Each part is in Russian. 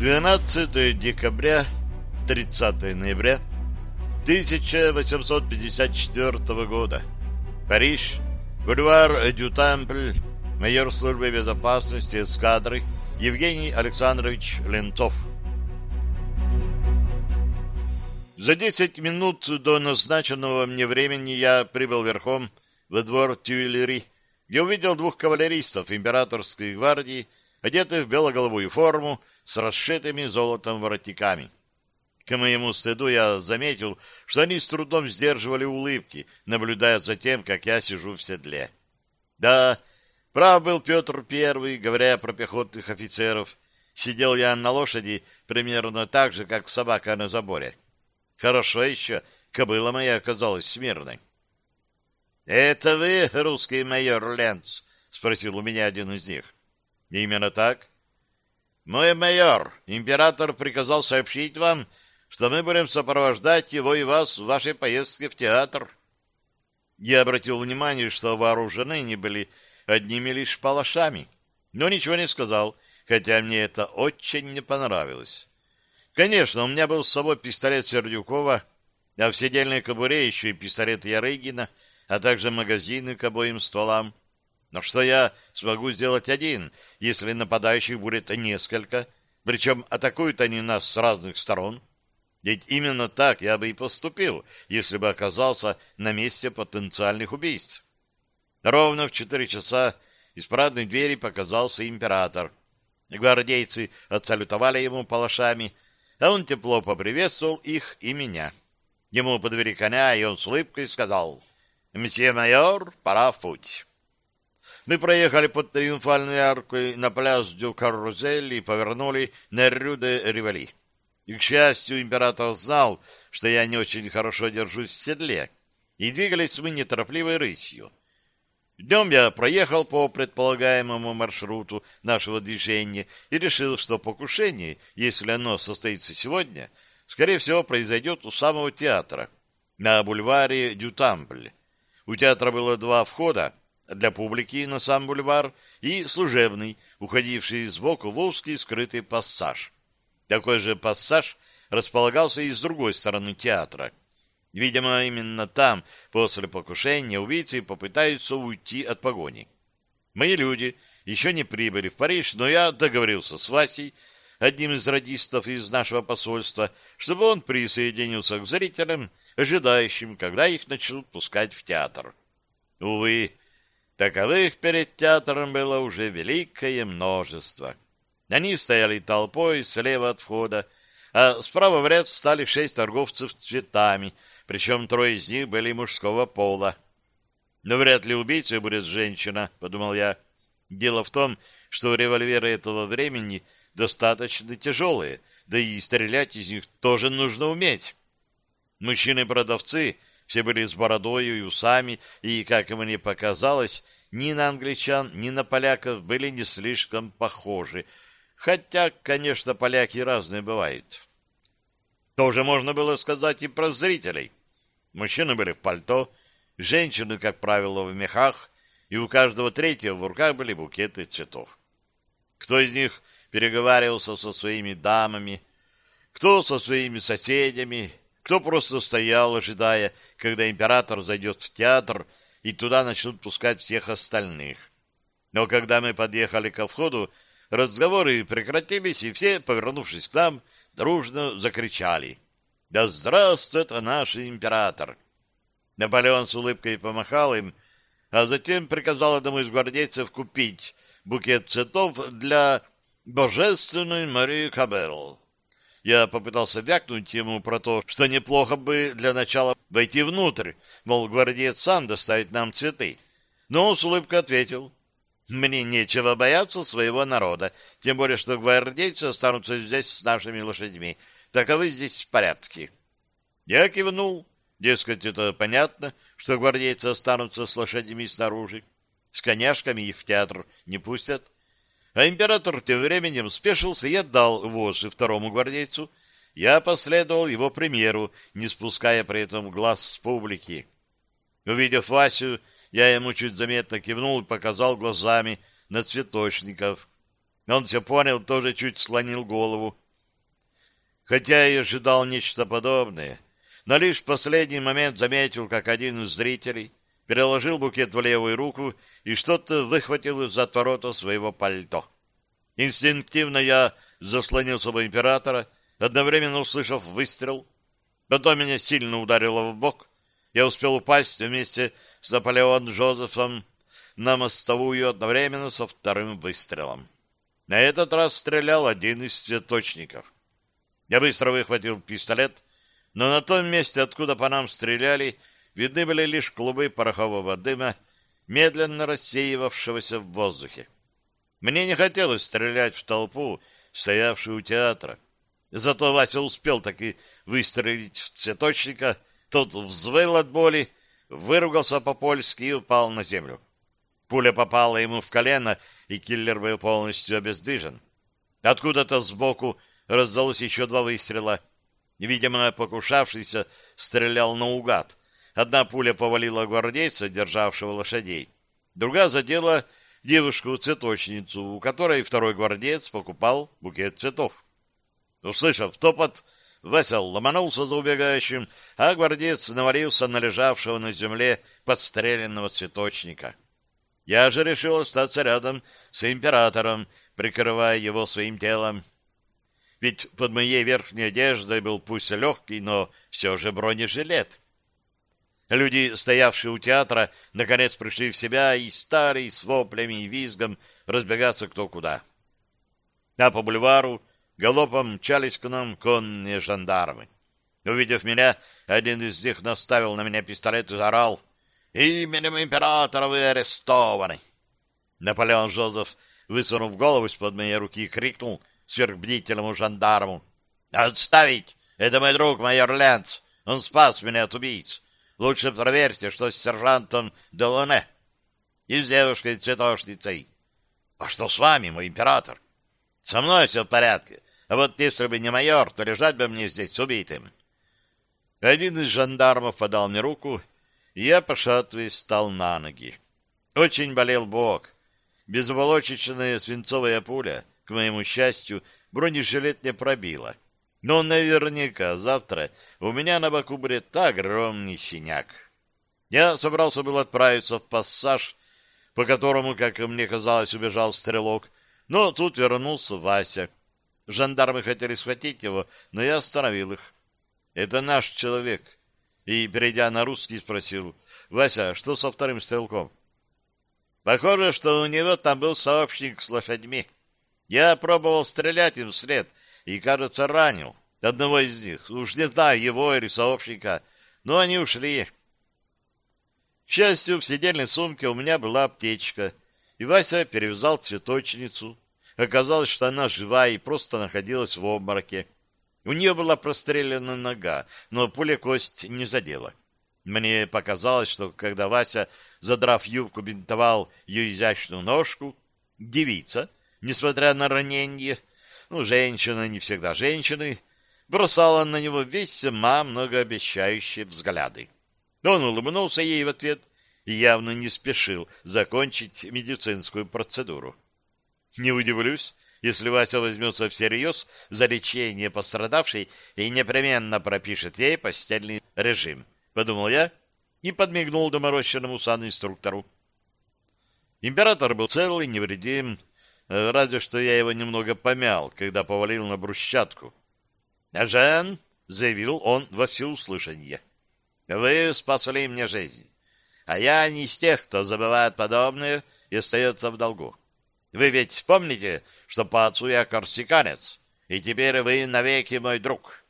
12 декабря, 30 ноября 1854 года. Париж, бульвар Дю Темпль, майор службы безопасности эскадры Евгений Александрович Лентов. За 10 минут до назначенного мне времени я прибыл верхом во двор Тюильри, где увидел двух кавалеристов императорской гвардии, одетых в белоголовую форму с расшитыми золотом воротниками. К моему стыду я заметил, что они с трудом сдерживали улыбки, наблюдая за тем, как я сижу в седле. Да, прав был Петр Первый, говоря про пехотных офицеров. Сидел я на лошади примерно так же, как собака на заборе. Хорошо еще, кобыла моя оказалась смирной. — Это вы, русский майор Ленц? — спросил у меня один из них. — Именно так. — Мой майор, император приказал сообщить вам, что мы будем сопровождать его и вас в вашей поездке в театр. Я обратил внимание, что вооружены они были одними лишь палашами, но ничего не сказал, хотя мне это очень не понравилось. Конечно, у меня был с собой пистолет Сердюкова, а в седельной кобуре еще и пистолет Ярыгина, а также магазины к обоим стволам. Но что я смогу сделать один, если нападающих будет несколько, причем атакуют они нас с разных сторон? Ведь именно так я бы и поступил, если бы оказался на месте потенциальных убийств. Ровно в четыре часа из парадной двери показался император. Гвардейцы отсалютовали ему палашами, а он тепло поприветствовал их и меня. Ему подвели коня, и он с улыбкой сказал, «Мсье майор, пора в путь». Мы проехали под триумфальной аркой на пляж Дю Карузель и повернули на Рю де Ривали. И, к счастью, император знал, что я не очень хорошо держусь в седле, и двигались мы неторопливой рысью. Днем я проехал по предполагаемому маршруту нашего движения и решил, что покушение, если оно состоится сегодня, скорее всего, произойдет у самого театра, на бульваре Дютамбль. У театра было два входа, для публики на сам бульвар и служебный, уходивший сбоку в узкий скрытый пассаж. Такой же пассаж располагался и с другой стороны театра. Видимо, именно там, после покушения, убийцы попытаются уйти от погони. Мои люди еще не прибыли в Париж, но я договорился с Васей, одним из радистов из нашего посольства, чтобы он присоединился к зрителям, ожидающим, когда их начнут пускать в театр. Увы, таковых перед театром было уже великое множество. Они стояли толпой слева от входа, а справа в ряд стали шесть торговцев цветами — причем трое из них были мужского пола. Но вряд ли убийцей будет женщина, подумал я. Дело в том, что револьверы этого времени достаточно тяжелые, да и стрелять из них тоже нужно уметь. Мужчины-продавцы все были с бородою и усами, и, как мне показалось, ни на англичан, ни на поляков были не слишком похожи, хотя, конечно, поляки разные бывают. Тоже можно было сказать и про зрителей. Мужчины были в пальто, женщины, как правило, в мехах, и у каждого третьего в руках были букеты цветов. Кто из них переговаривался со своими дамами, кто со своими соседями, кто просто стоял, ожидая, когда император зайдет в театр, и туда начнут пускать всех остальных. Но когда мы подъехали ко входу, разговоры прекратились, и все, повернувшись к нам, дружно закричали — да здравствует наш император! Наполеон с улыбкой помахал им, а затем приказал одному из гвардейцев купить букет цветов для божественной Марии Кабелл. Я попытался вякнуть ему про то, что неплохо бы для начала войти внутрь, мол, гвардеец сам доставит нам цветы. Но он с улыбкой ответил, «Мне нечего бояться своего народа, тем более, что гвардейцы останутся здесь с нашими лошадьми, Таковы здесь порядки. Я кивнул. Дескать, это понятно, что гвардейцы останутся с лошадями снаружи. С коняшками их в театр не пустят. А император тем временем спешился и отдал вожжи второму гвардейцу. Я последовал его примеру, не спуская при этом глаз с публики. Увидев Васю, я ему чуть заметно кивнул и показал глазами на цветочников. Он все понял, тоже чуть склонил голову. хотя и ожидал нечто подобное, но лишь в последний момент заметил, как один из зрителей переложил букет в левую руку и что-то выхватил из отворота своего пальто. Инстинктивно я заслонил собой императора, одновременно услышав выстрел. Потом меня сильно ударило в бок. Я успел упасть вместе с Наполеон Джозефом на мостовую одновременно со вторым выстрелом. На этот раз стрелял один из цветочников. Я быстро выхватил пистолет, но на том месте, откуда по нам стреляли, видны были лишь клубы порохового дыма, медленно рассеивавшегося в воздухе. Мне не хотелось стрелять в толпу, стоявшую у театра. Зато Вася успел таки выстрелить в цветочника, тот взвыл от боли, выругался по-польски и упал на землю. Пуля попала ему в колено, и киллер был полностью обездвижен. Откуда-то сбоку раздалось еще два выстрела. Видимо, покушавшийся стрелял наугад. Одна пуля повалила гвардейца, державшего лошадей. Другая задела девушку-цветочницу, у которой второй гвардеец покупал букет цветов. Услышав топот, Вася ломанулся за убегающим, а гвардеец навалился на лежавшего на земле подстреленного цветочника. Я же решил остаться рядом с императором, прикрывая его своим телом. Ведь под моей верхней одеждой был пусть легкий, но все же бронежилет. Люди, стоявшие у театра, наконец пришли в себя и стали с воплями и визгом разбегаться кто куда. А по бульвару галопом мчались к нам конные жандармы. Увидев меня, один из них наставил на меня пистолет и заорал «Именем императора вы арестованы!» Наполеон Жозеф, высунув голову из-под моей руки, крикнул сверхбдительному жандарму «Отставить! Это мой друг, майор Ленц! Он спас меня от убийц! Лучше проверьте, что с сержантом Делоне и с девушкой-цветошницей. А что с вами, мой император? Со мной все в порядке. А вот если бы не майор, то лежать бы мне здесь убитым. Один из жандармов подал мне руку, и я, пошатываясь, встал на ноги. Очень болел бок. Безволочечная свинцовая пуля, к моему счастью, бронежилет не пробила. Но наверняка завтра у меня на боку будет огромный синяк. Я собрался был отправиться в пассаж, по которому, как мне казалось, убежал стрелок, но тут вернулся Вася. Жандармы хотели схватить его, но я остановил их. Это наш человек. И, перейдя на русский, спросил, «Вася, что со вторым стрелком?» Похоже, что у него там был сообщник с лошадьми. Я пробовал стрелять им вслед — и, кажется, ранил одного из них. Уж не знаю, его или сообщника, но они ушли. К счастью, в сидельной сумке у меня была аптечка, и Вася перевязал цветочницу. Оказалось, что она жива и просто находилась в обмороке. У нее была прострелена нога, но пуля кость не задела. Мне показалось, что когда Вася, задрав юбку, бинтовал ее изящную ножку, девица, несмотря на ранение, ну, женщина не всегда женщины, бросала на него весьма многообещающие взгляды. Он улыбнулся ей в ответ и явно не спешил закончить медицинскую процедуру. Не удивлюсь, если Вася возьмется всерьез за лечение пострадавшей и непременно пропишет ей постельный режим, — подумал я и подмигнул доморощенному санинструктору. Император был целый, невредим, разве что я его немного помял, когда повалил на брусчатку. «А Жен», — заявил он во всеуслышание, — «вы спасли мне жизнь, а я не из тех, кто забывает подобное и остается в долгу. Вы ведь помните, что по отцу я корсиканец, и теперь вы навеки мой друг».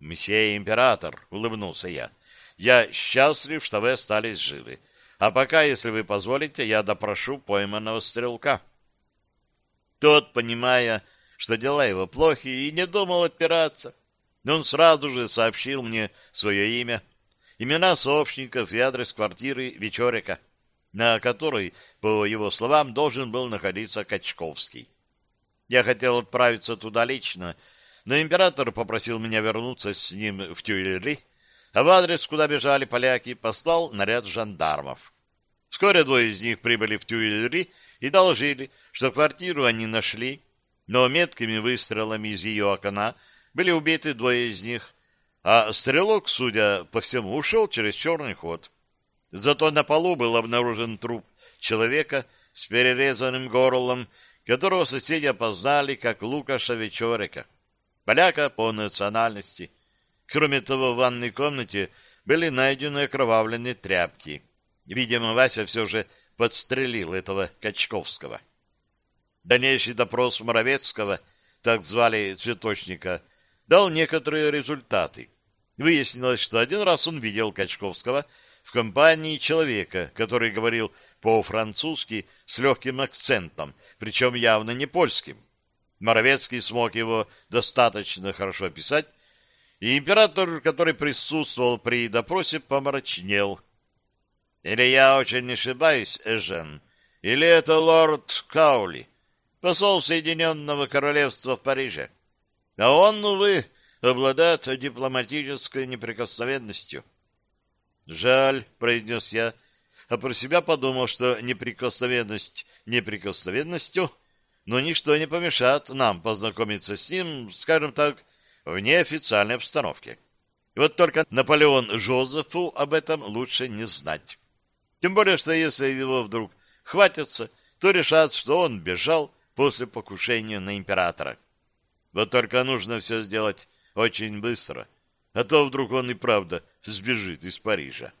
«Мсье император», — улыбнулся я, — «я счастлив, что вы остались живы. А пока, если вы позволите, я допрошу пойманного стрелка». Тот, понимая, что дела его плохи, и не думал отпираться. Он сразу же сообщил мне свое имя, имена сообщников и адрес квартиры Вечерика, на которой, по его словам, должен был находиться Качковский. Я хотел отправиться туда лично, но император попросил меня вернуться с ним в Тюильри, а в адрес, куда бежали поляки, послал наряд жандармов. Вскоре двое из них прибыли в Тюильри и доложили, что квартиру они нашли, но меткими выстрелами из ее окна Были убиты двое из них, а стрелок, судя по всему, ушел через черный ход. Зато на полу был обнаружен труп человека с перерезанным горлом, которого соседи опознали как Лукаша Вечорика, поляка по национальности. Кроме того, в ванной комнате были найдены окровавленные тряпки. Видимо, Вася все же подстрелил этого Качковского. Дальнейший допрос Моровецкого, так звали цветочника, дал некоторые результаты. Выяснилось, что один раз он видел Качковского в компании человека, который говорил по-французски с легким акцентом, причем явно не польским. Моровецкий смог его достаточно хорошо описать, и император, который присутствовал при допросе, помрачнел. «Или я очень ошибаюсь, Эжен, или это лорд Каули, посол Соединенного Королевства в Париже. А он, увы, обладает дипломатической неприкосновенностью». «Жаль», — произнес я, а про себя подумал, что неприкосновенность неприкосновенностью, но ничто не помешает нам познакомиться с ним, скажем так, в неофициальной обстановке. Вот только Наполеон Жозефу об этом лучше не знать. Тем более, что если его вдруг хватятся, то решат, что он бежал после покушения на императора. Вот только нужно все сделать очень быстро, а то вдруг он и правда сбежит из Парижа.